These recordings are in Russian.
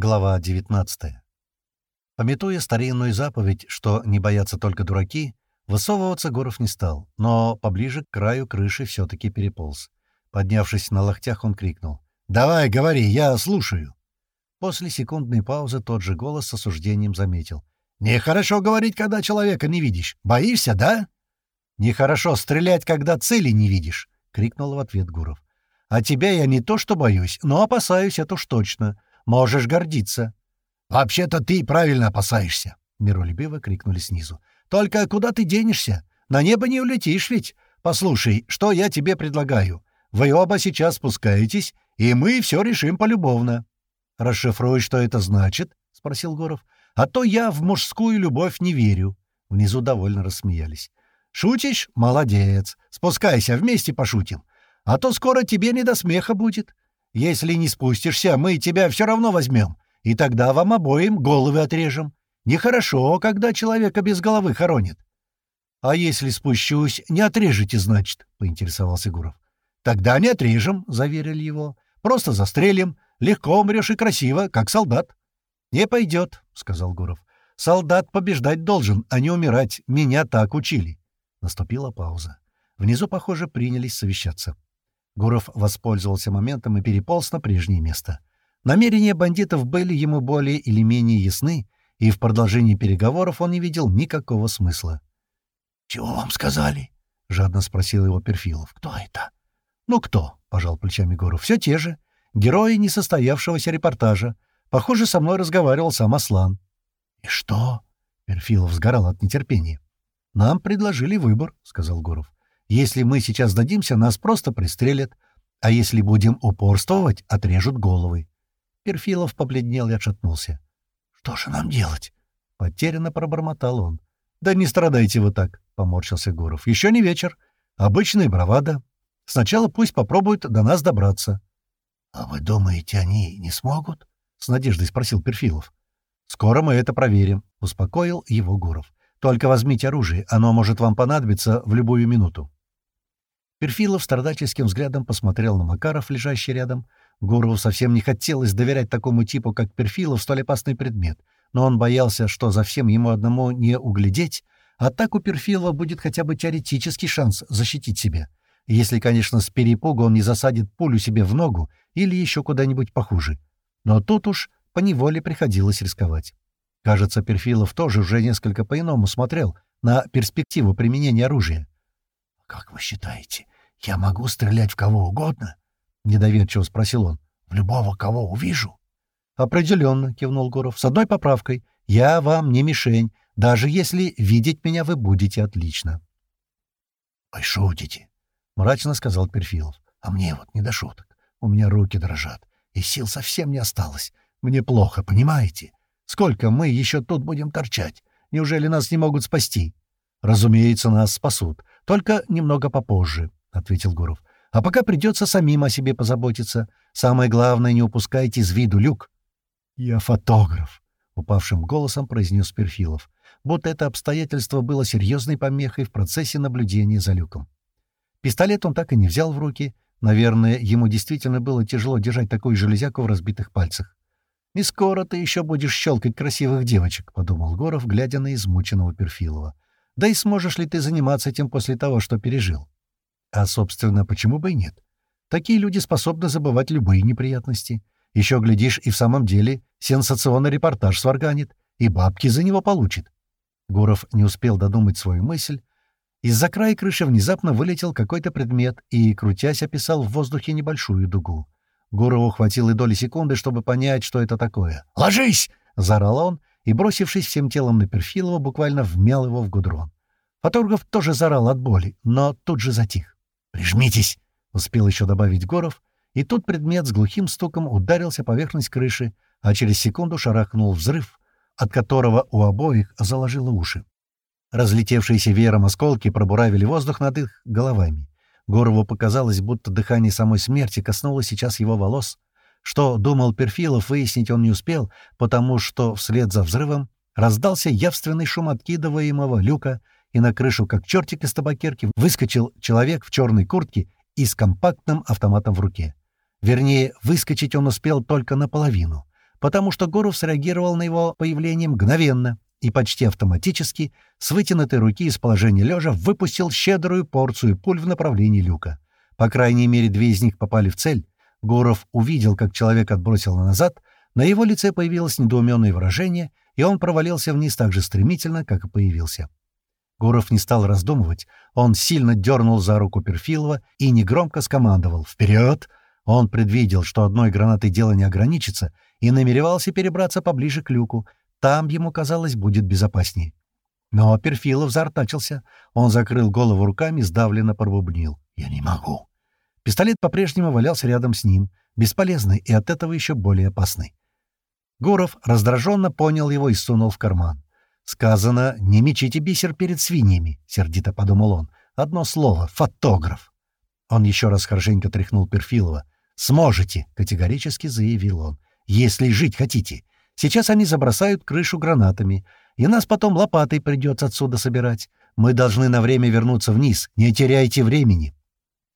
Глава 19. Пометуя старинную заповедь, что не боятся только дураки, высовываться Гуров не стал, но поближе к краю крыши все-таки переполз. Поднявшись на локтях, он крикнул. «Давай, говори, я слушаю». После секундной паузы тот же голос с осуждением заметил. «Нехорошо говорить, когда человека не видишь. Боишься, да?» «Нехорошо стрелять, когда цели не видишь», — крикнул в ответ Гуров. «А тебя я не то что боюсь, но опасаюсь, это уж точно. Можешь гордиться. «Вообще-то ты правильно опасаешься!» — миролюбиво крикнули снизу. «Только куда ты денешься? На небо не улетишь ведь! Послушай, что я тебе предлагаю. Вы оба сейчас спускаетесь, и мы все решим полюбовно». «Расшифруй, что это значит?» — спросил Горов. «А то я в мужскую любовь не верю». Внизу довольно рассмеялись. «Шутишь? Молодец. Спускайся, вместе пошутим. А то скоро тебе не до смеха будет. Если не спустишься, мы тебя все равно возьмем, и тогда вам обоим головы отрежем. Нехорошо, когда человека без головы хоронит. — А если спущусь, не отрежете, значит? — поинтересовался Гуров. — Тогда не отрежем, — заверили его. — Просто застрелим. Легко умрешь и красиво, как солдат. — Не пойдет, — сказал Гуров. — Солдат побеждать должен, а не умирать. Меня так учили. Наступила пауза. Внизу, похоже, принялись совещаться. Гуров воспользовался моментом и переполз на прежнее место. Намерения бандитов были ему более или менее ясны, и в продолжении переговоров он не видел никакого смысла. «Чего вам сказали?» — жадно спросил его Перфилов. «Кто это?» «Ну кто?» — пожал плечами Гуров. «Все те же. Герои несостоявшегося репортажа. Похоже, со мной разговаривал сам Аслан». «И что?» — Перфилов сгорал от нетерпения. «Нам предложили выбор», — сказал Гуров. Если мы сейчас сдадимся, нас просто пристрелят, а если будем упорствовать, отрежут головы. Перфилов побледнел и отшатнулся. — Что же нам делать? — потерянно пробормотал он. — Да не страдайте вы так, — поморщился Гуров. — Еще не вечер. Обычная бравада. Сначала пусть попробуют до нас добраться. — А вы думаете, они не смогут? — с надеждой спросил Перфилов. — Скоро мы это проверим, — успокоил его Гуров. — Только возьмите оружие, оно может вам понадобиться в любую минуту. Перфилов страдательским взглядом посмотрел на Макаров, лежащий рядом. Гурову совсем не хотелось доверять такому типу, как Перфилов, столь опасный предмет, но он боялся, что за всем ему одному не углядеть, а так у Перфилова будет хотя бы теоретический шанс защитить себя. Если, конечно, с перепугу он не засадит пулю себе в ногу или еще куда-нибудь похуже. Но тут уж поневоле приходилось рисковать. Кажется, Перфилов тоже уже несколько по-иному смотрел на перспективу применения оружия. «Как вы считаете, я могу стрелять в кого угодно?» — недоверчиво спросил он. «В любого, кого увижу?» «Определенно», — кивнул Гуров, — «с одной поправкой. Я вам не мишень, даже если видеть меня вы будете отлично». «Вы шутите», — мрачно сказал Перфилов. «А мне вот не до шуток. У меня руки дрожат, и сил совсем не осталось. Мне плохо, понимаете? Сколько мы еще тут будем торчать? Неужели нас не могут спасти?» «Разумеется, нас спасут. Только немного попозже», — ответил Гуров. «А пока придется самим о себе позаботиться. Самое главное, не упускайте из виду люк». «Я фотограф», — упавшим голосом произнес Перфилов, будто это обстоятельство было серьезной помехой в процессе наблюдения за люком. Пистолет он так и не взял в руки. Наверное, ему действительно было тяжело держать такую железяку в разбитых пальцах. «Не скоро ты еще будешь щелкать красивых девочек», — подумал Горов, глядя на измученного Перфилова. Да и сможешь ли ты заниматься этим после того, что пережил? А, собственно, почему бы и нет? Такие люди способны забывать любые неприятности. Еще, глядишь, и в самом деле сенсационный репортаж сварганит, и бабки за него получит. Гуров не успел додумать свою мысль. Из-за края крыши внезапно вылетел какой-то предмет и, крутясь, описал в воздухе небольшую дугу. Гурову хватило доли секунды, чтобы понять, что это такое. «Ложись!» — заорал он и, бросившись всем телом на Перфилова, буквально вмял его в гудрон. Фотограф тоже зарал от боли, но тут же затих. «Прижмитесь!» — успел еще добавить Горов, и тут предмет с глухим стуком ударился поверхность крыши, а через секунду шарахнул взрыв, от которого у обоих заложило уши. Разлетевшиеся веером осколки пробуравили воздух над их головами. Горову показалось, будто дыхание самой смерти коснулось сейчас его волос, что думал Перфилов, выяснить он не успел, потому что вслед за взрывом раздался явственный шум откидываемого люка, и на крышу, как чертик из табакерки, выскочил человек в черной куртке и с компактным автоматом в руке. Вернее, выскочить он успел только наполовину, потому что Гуров среагировал на его появление мгновенно и почти автоматически с вытянутой руки из положения лежа выпустил щедрую порцию пуль в направлении люка. По крайней мере, две из них попали в цель. Гуров увидел, как человек отбросил назад, на его лице появилось недоуменное выражение, и он провалился вниз так же стремительно, как и появился. Гуров не стал раздумывать, он сильно дернул за руку Перфилова и негромко скомандовал «Вперед!». Он предвидел, что одной гранатой дело не ограничится, и намеревался перебраться поближе к люку, там, ему казалось, будет безопаснее. Но Перфилов заортачился. Он закрыл голову руками, сдавленно пробубнил. «Я не могу». Пистолет по-прежнему валялся рядом с ним, бесполезный и от этого еще более опасный. Гуров раздраженно понял его и сунул в карман. «Сказано, не мечите бисер перед свиньями», — сердито подумал он. «Одно слово — фотограф». Он еще раз хорошенько тряхнул Перфилова. «Сможете», — категорически заявил он, — «если жить хотите. Сейчас они забросают крышу гранатами, и нас потом лопатой придется отсюда собирать. Мы должны на время вернуться вниз. Не теряйте времени».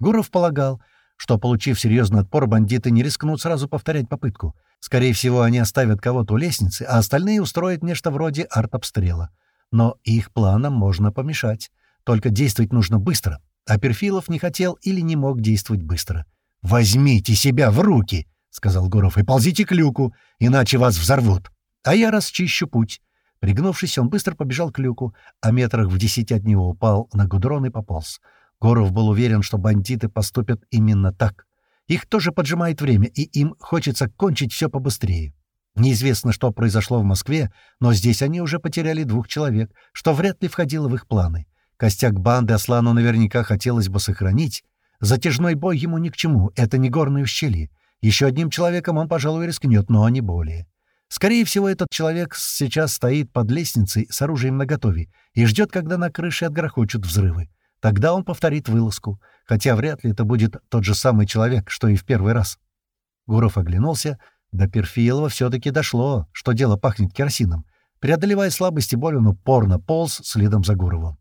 Гуров полагал, что, получив серьезный отпор, бандиты не рискнут сразу повторять попытку. Скорее всего, они оставят кого-то у лестницы, а остальные устроят нечто вроде артобстрела. Но их планам можно помешать. Только действовать нужно быстро. А Перфилов не хотел или не мог действовать быстро. «Возьмите себя в руки!» — сказал Гуров, — и ползите к люку, иначе вас взорвут. А я расчищу путь. Пригнувшись, он быстро побежал к люку, а метрах в десяти от него упал на гудрон и пополз. Горов был уверен, что бандиты поступят именно так. Их тоже поджимает время, и им хочется кончить все побыстрее. Неизвестно, что произошло в Москве, но здесь они уже потеряли двух человек, что вряд ли входило в их планы. Костяк банды Аслану наверняка хотелось бы сохранить. Затяжной бой ему ни к чему, это не горное ущелье. Еще одним человеком он, пожалуй, рискнет, но не более. Скорее всего, этот человек сейчас стоит под лестницей с оружием наготове и ждет, когда на крыше отгрохочут взрывы. Тогда он повторит вылазку, хотя вряд ли это будет тот же самый человек, что и в первый раз. Гуров оглянулся. До Перфилова все-таки дошло, что дело пахнет керосином. Преодолевая слабость и боль, он упорно полз следом за Гуровым.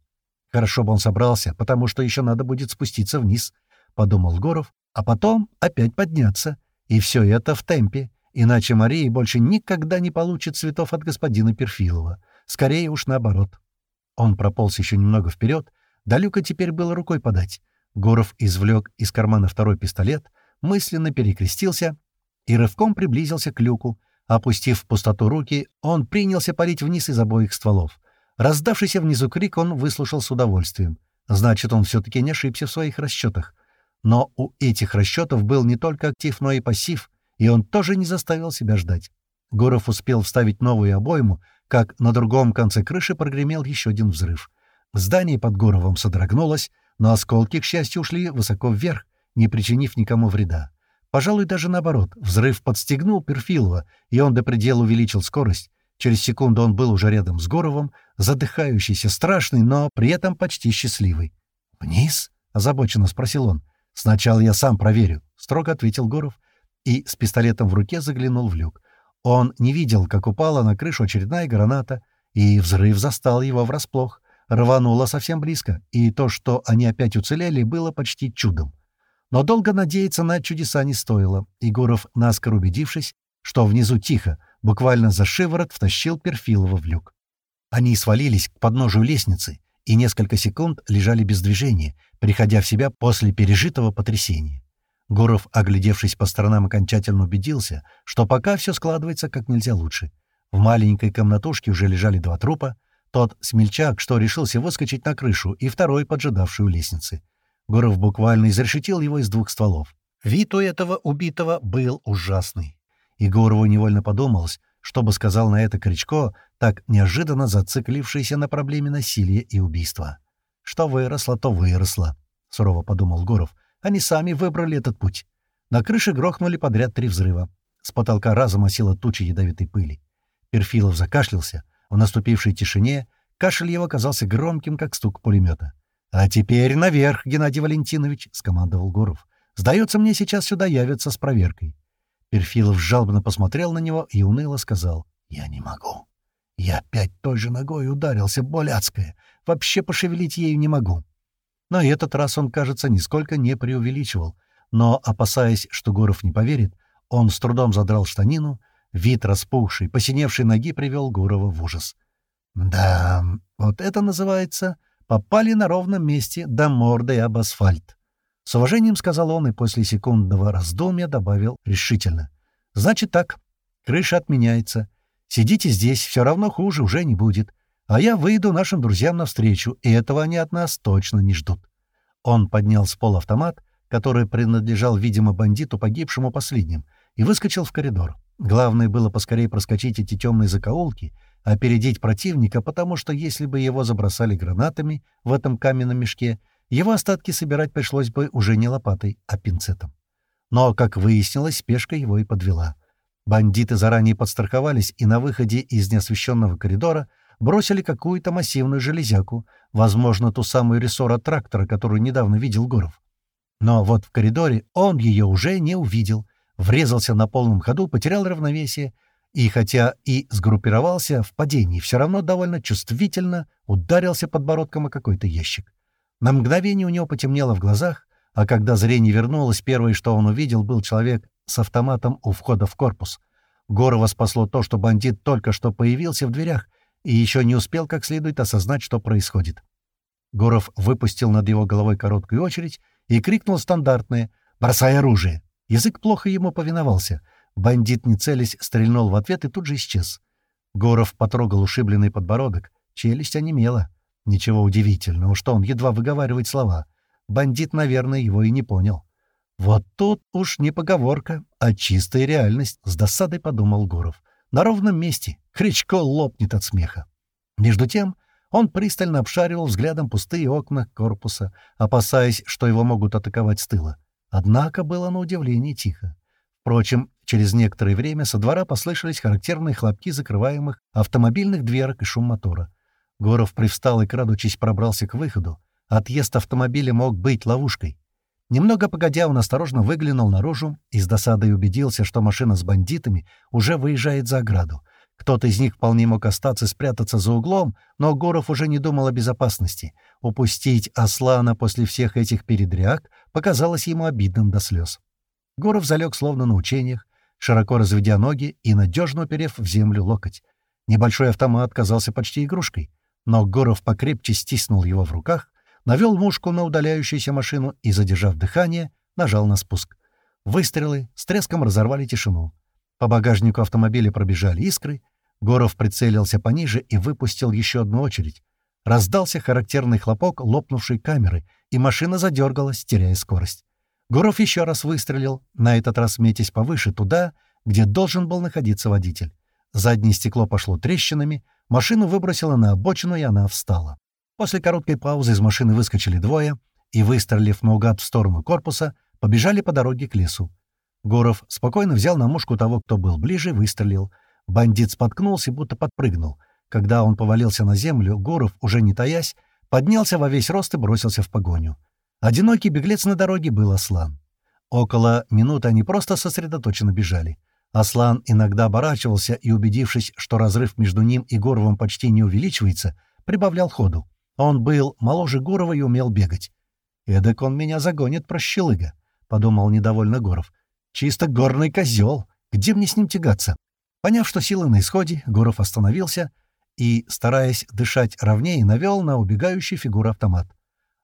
Хорошо бы он собрался, потому что еще надо будет спуститься вниз, — подумал Гуров, — а потом опять подняться — и все это в темпе, иначе Мария больше никогда не получит цветов от господина Перфилова. Скорее уж наоборот. Он прополз еще немного вперед, до люка теперь было рукой подать. Горов извлек из кармана второй пистолет, мысленно перекрестился и рывком приблизился к люку. Опустив в пустоту руки, он принялся парить вниз из обоих стволов. Раздавшийся внизу крик он выслушал с удовольствием. Значит, он все-таки не ошибся в своих расчетах. Но у этих расчетов был не только актив, но и пассив, и он тоже не заставил себя ждать. Гуров успел вставить новую обойму, как на другом конце крыши прогремел еще один взрыв. Здание под Гуровым содрогнулось, но осколки, к счастью, ушли высоко вверх, не причинив никому вреда. Пожалуй, даже наоборот, взрыв подстегнул Перфилова, и он до предела увеличил скорость. Через секунду он был уже рядом с Горовым, задыхающийся, страшный, но при этом почти счастливый. «Вниз?» — озабоченно спросил он. «Сначала я сам проверю», — строго ответил Гуров и с пистолетом в руке заглянул в люк. Он не видел, как упала на крышу очередная граната, и взрыв застал его врасплох. Рвануло совсем близко, и то, что они опять уцелели, было почти чудом. Но долго надеяться на чудеса не стоило, и Гуров, наскоро убедившись, что внизу тихо, буквально за шиворот втащил Перфилова в люк. Они свалились к подножию лестницы, и несколько секунд лежали без движения, приходя в себя после пережитого потрясения. Гуров, оглядевшись по сторонам, окончательно убедился, что пока все складывается как нельзя лучше. В маленькой комнатушке уже лежали два трупа, тот смельчак, что решился выскочить на крышу, и второй, поджидавший у лестницы. Гуров буквально изрешетил его из двух стволов. Вид у этого убитого был ужасный. И Гурову невольно подумалось, что бы сказал на это Кричко, так неожиданно зациклившийся на проблеме насилия и убийства. «Что выросло, то выросло», — сурово подумал Гуров. «Они сами выбрали этот путь». На крыше грохнули подряд три взрыва. С потолка разом осела туча ядовитой пыли. Перфилов закашлялся. В наступившей тишине кашель его казался громким, как стук пулемета. «А теперь наверх, Геннадий Валентинович», — скомандовал Гуров. «Сдается мне, сейчас сюда явятся с проверкой». Перфилов жалобно посмотрел на него и уныло сказал «Я не могу». Я опять той же ногой ударился, боляцкая. Вообще пошевелить ею не могу. На этот раз он, кажется, нисколько не преувеличивал. Но, опасаясь, что Гуров не поверит, он с трудом задрал штанину, Вид распухший, посиневшей ноги привел Гурова в ужас. «Да, вот это называется «попали на ровном месте до морды об асфальт». С уважением сказал он и после секундного раздумья добавил решительно. «Значит так, крыша отменяется. Сидите здесь, все равно хуже уже не будет. А я выйду нашим друзьям навстречу, и этого они от нас точно не ждут». Он поднял с пола автомат, который принадлежал, видимо, бандиту, погибшему последним, и выскочил в коридор. Главное было поскорее проскочить эти темные закоулки, опередить противника, потому что если бы его забросали гранатами в этом каменном мешке, его остатки собирать пришлось бы уже не лопатой, а пинцетом. Но, как выяснилось, спешка его и подвела. Бандиты заранее подстраховались и на выходе из неосвещенного коридора бросили какую-то массивную железяку, возможно, ту самую рессора трактора, которую недавно видел Гуров. Но вот в коридоре он ее уже не увидел, врезался на полном ходу, потерял равновесие и, хотя и сгруппировался в падении, все равно довольно чувствительно ударился подбородком о какой-то ящик. На мгновение у него потемнело в глазах, а когда зрение вернулось, первое, что он увидел, был человек с автоматом у входа в корпус. Горова спасло то, что бандит только что появился в дверях и еще не успел как следует осознать, что происходит. Горов выпустил над его головой короткую очередь и крикнул стандартное «Бросай оружие!». Язык плохо ему повиновался. Бандит, не целясь, стрельнул в ответ и тут же исчез. Горов потрогал ушибленный подбородок. Челюсть онемела. Ничего удивительного, что он едва выговаривает слова. Бандит, наверное, его и не понял. «Вот тут уж не поговорка, а чистая реальность», — с досадой подумал Гуров. «На ровном месте. Кричко лопнет от смеха». Между тем он пристально обшаривал взглядом пустые окна корпуса, опасаясь, что его могут атаковать с тыла. Однако было на удивление тихо. Впрочем, через некоторое время со двора послышались характерные хлопки закрываемых автомобильных дверок и шум мотора. Горов привстал и, крадучись, пробрался к выходу. Отъезд автомобиля мог быть ловушкой. Немного погодя, он осторожно выглянул наружу и с досадой убедился, что машина с бандитами уже выезжает за ограду. Кто-то из них вполне мог остаться спрятаться за углом, но Горов уже не думал о безопасности. Упустить Аслана после всех этих передряг показалось ему обидным до слез. Горов залег словно на учениях, широко разведя ноги и надежно уперев в землю локоть. Небольшой автомат казался почти игрушкой. Но Горов покрепче стиснул его в руках, навел мушку на удаляющуюся машину и, задержав дыхание, нажал на спуск. Выстрелы с треском разорвали тишину. По багажнику автомобиля пробежали искры, Горов прицелился пониже и выпустил еще одну очередь. Раздался характерный хлопок лопнувшей камеры, и машина задергалась, теряя скорость. Горов еще раз выстрелил, на этот раз метясь повыше, туда, где должен был находиться водитель. Заднее стекло пошло трещинами, Машину выбросило на обочину, и она встала. После короткой паузы из машины выскочили двое и, выстрелив наугад в сторону корпуса, побежали по дороге к лесу. Горов спокойно взял на мушку того, кто был ближе, выстрелил. Бандит споткнулся, будто подпрыгнул. Когда он повалился на землю, Горов, уже не таясь, поднялся во весь рост и бросился в погоню. Одинокий беглец на дороге был Аслан. Около минуты они просто сосредоточенно бежали. Аслан иногда оборачивался и, убедившись, что разрыв между ним и Горовым почти не увеличивается, прибавлял ходу. Он был моложе Горова и умел бегать. «Эдак он меня загонит, прощелыга», — подумал недовольно Горов. «Чисто горный козел. Где мне с ним тягаться?» Поняв, что силы на исходе, Горов остановился и, стараясь дышать ровнее, навел на убегающий фигуру автомат.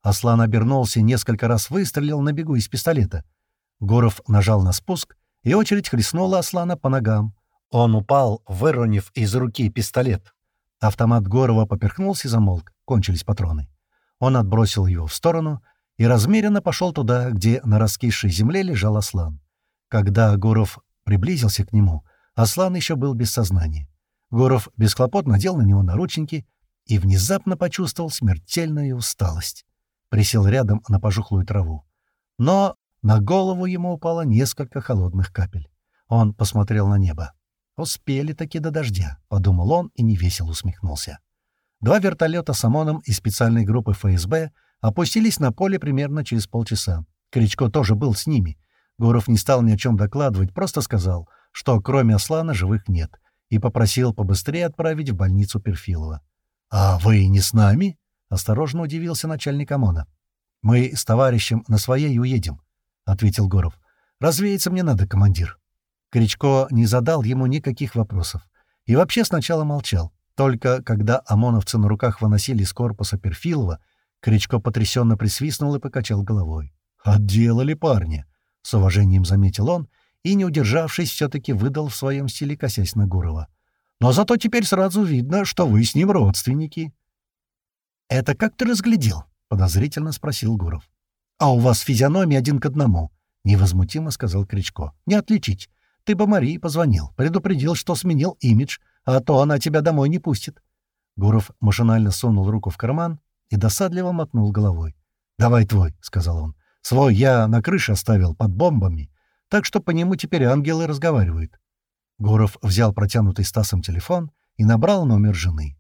Аслан обернулся несколько раз выстрелил на бегу из пистолета. Горов нажал на спуск — и очередь хлестнула Аслана по ногам. Он упал, выронив из руки пистолет. Автомат Горова поперхнулся и замолк, кончились патроны. Он отбросил его в сторону и размеренно пошел туда, где на раскисшей земле лежал Аслан. Когда Горов приблизился к нему, Аслан еще был без сознания. Горов без хлопот надел на него наручники и внезапно почувствовал смертельную усталость. Присел рядом на пожухлую траву. Но на голову ему упало несколько холодных капель. Он посмотрел на небо. «Успели таки до дождя», — подумал он и невесело усмехнулся. Два вертолета с ОМОНом и специальной группы ФСБ опустились на поле примерно через полчаса. Кричко тоже был с ними. Гуров не стал ни о чем докладывать, просто сказал, что кроме Аслана живых нет, и попросил побыстрее отправить в больницу Перфилова. «А вы не с нами?» — осторожно удивился начальник ОМОНа. «Мы с товарищем на своей уедем. — ответил Горов. «Развеяться мне надо, командир». Кричко не задал ему никаких вопросов. И вообще сначала молчал. Только когда ОМОНовцы на руках выносили из корпуса Перфилова, Кричко потрясенно присвистнул и покачал головой. «Отделали парня!» — с уважением заметил он и, не удержавшись, все-таки выдал в своем стиле, косясь на Гурова. «Но зато теперь сразу видно, что вы с ним родственники». «Это как ты разглядел?» — подозрительно спросил Гуров. «А у вас физиономия один к одному», — невозмутимо сказал Кричко. «Не отличить. Ты бы Марии позвонил, предупредил, что сменил имидж, а то она тебя домой не пустит». Гуров машинально сунул руку в карман и досадливо мотнул головой. «Давай твой», — сказал он. «Свой я на крыше оставил под бомбами, так что по нему теперь ангелы разговаривают». Гуров взял протянутый Стасом телефон и набрал номер жены.